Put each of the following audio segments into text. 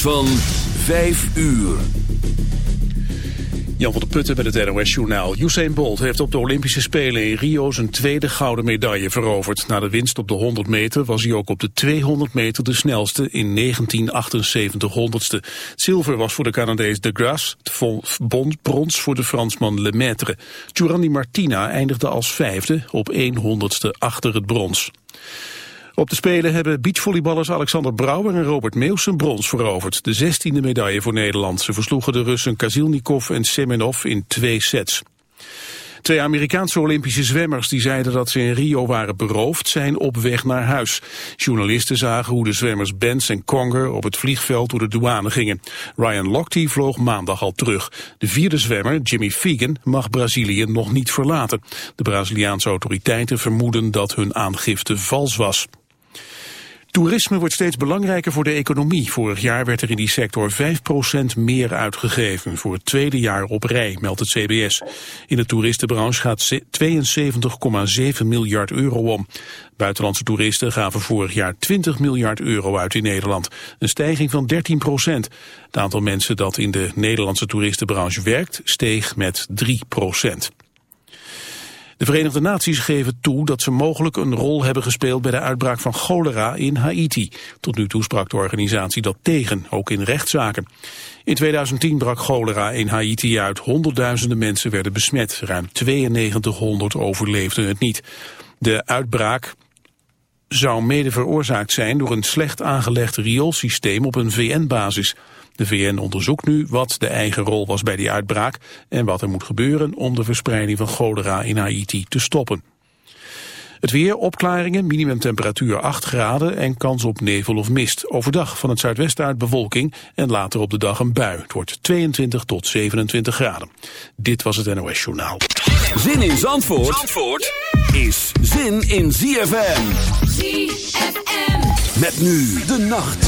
Van 5 uur. Jan van der Putten met het NOS-journaal. Usain Bolt heeft op de Olympische Spelen in Rio zijn tweede gouden medaille veroverd. Na de winst op de 100 meter was hij ook op de 200 meter de snelste in 1978 honderdste. Zilver was voor de Canadees De het brons voor de Fransman Lemaitre. Giovanni Martina eindigde als vijfde op 1 honderdste achter het brons. Op de Spelen hebben beachvolleyballers Alexander Brouwer en Robert Meeuwsen brons veroverd. De zestiende medaille voor Nederland. Ze versloegen de Russen Kazilnikov en Semenov in twee sets. Twee Amerikaanse Olympische zwemmers die zeiden dat ze in Rio waren beroofd, zijn op weg naar huis. Journalisten zagen hoe de zwemmers Benz en Conger op het vliegveld door de douane gingen. Ryan Lochte vloog maandag al terug. De vierde zwemmer, Jimmy Fegan, mag Brazilië nog niet verlaten. De Braziliaanse autoriteiten vermoeden dat hun aangifte vals was. Toerisme wordt steeds belangrijker voor de economie. Vorig jaar werd er in die sector 5% meer uitgegeven. Voor het tweede jaar op rij, meldt het CBS. In de toeristenbranche gaat 72,7 miljard euro om. Buitenlandse toeristen gaven vorig jaar 20 miljard euro uit in Nederland. Een stijging van 13 procent. Het aantal mensen dat in de Nederlandse toeristenbranche werkt steeg met 3 procent. De Verenigde Naties geven toe dat ze mogelijk een rol hebben gespeeld bij de uitbraak van cholera in Haiti. Tot nu toe sprak de organisatie dat tegen, ook in rechtszaken. In 2010 brak cholera in Haiti uit. Honderdduizenden mensen werden besmet. Ruim 9200 overleefden het niet. De uitbraak zou mede veroorzaakt zijn door een slecht aangelegd rioolsysteem op een VN-basis. De VN onderzoekt nu wat de eigen rol was bij die uitbraak en wat er moet gebeuren om de verspreiding van cholera in Haiti te stoppen. Het weer, opklaringen, minimumtemperatuur 8 graden en kans op nevel of mist. Overdag van het zuidwesten uit bewolking en later op de dag een bui. Het wordt 22 tot 27 graden. Dit was het NOS Journaal. Zin in Zandvoort, Zandvoort is zin in ZFM. ZFM. Met nu de nacht.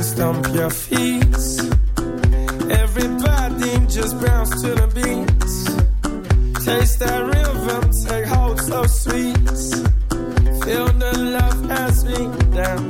And stomp your feet. Everybody just bounce to the beat. Taste that rhythm, take hold so sweet. Feel the love as we dance.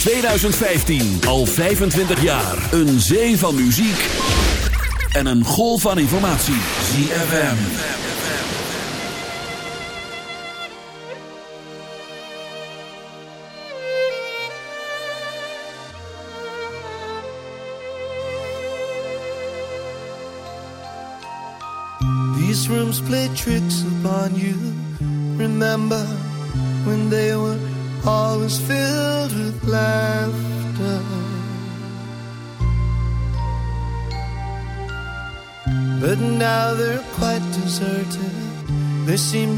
2015. Al 25 jaar. Een zee van muziek en een golf van informatie. ZFM. These rooms play tricks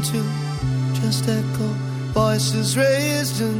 to just echo voices raised in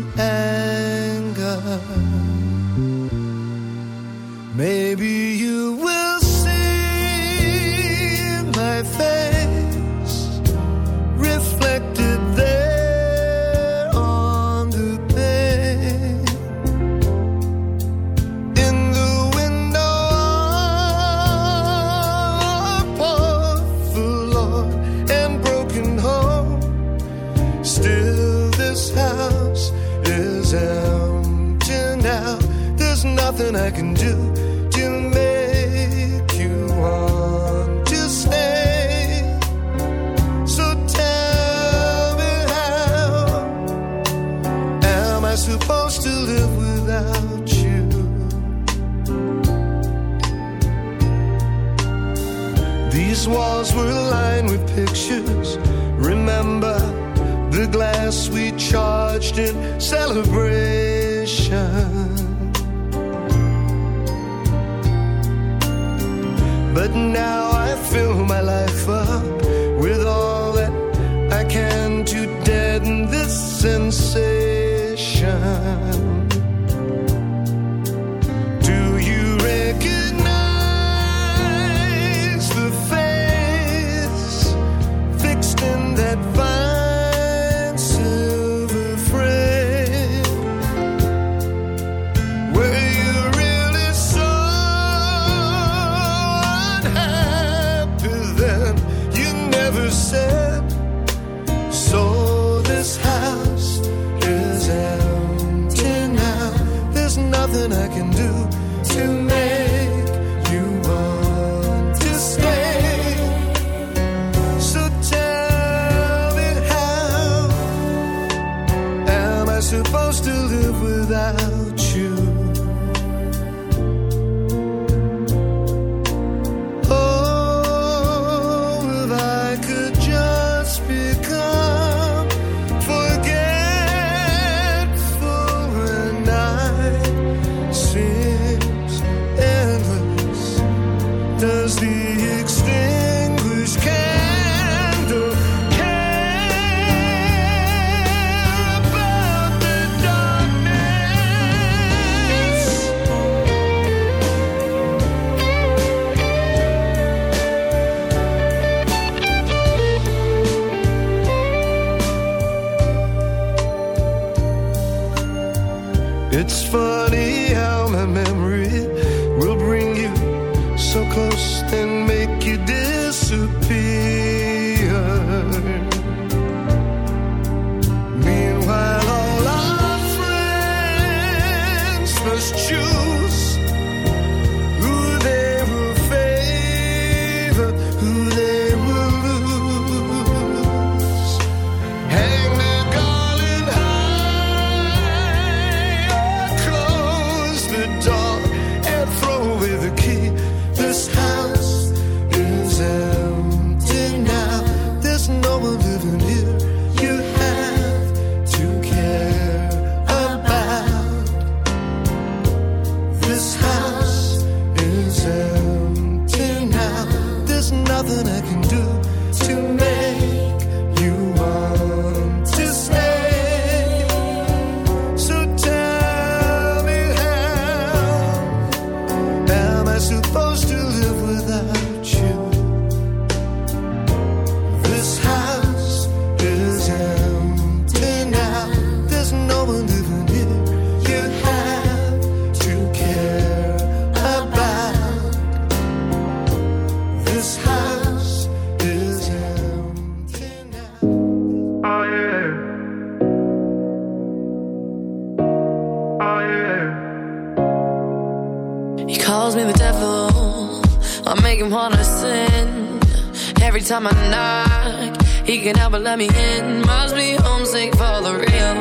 but let me in. Must be homesick for the real.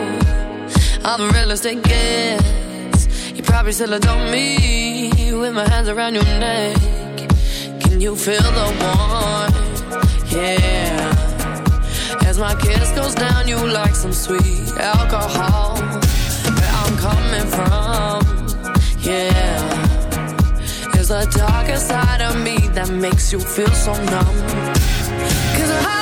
I'm the real estate gets. You probably still adore me with my hands around your neck. Can you feel the warmth? Yeah. As my kiss goes down, you like some sweet alcohol. Where I'm coming from, yeah. There's a darker side of me that makes you feel so numb. Cause I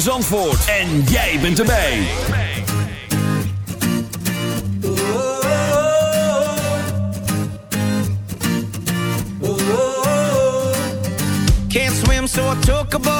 in Zandvoort. En jij bent erbij. Can't swim, so I took a boat.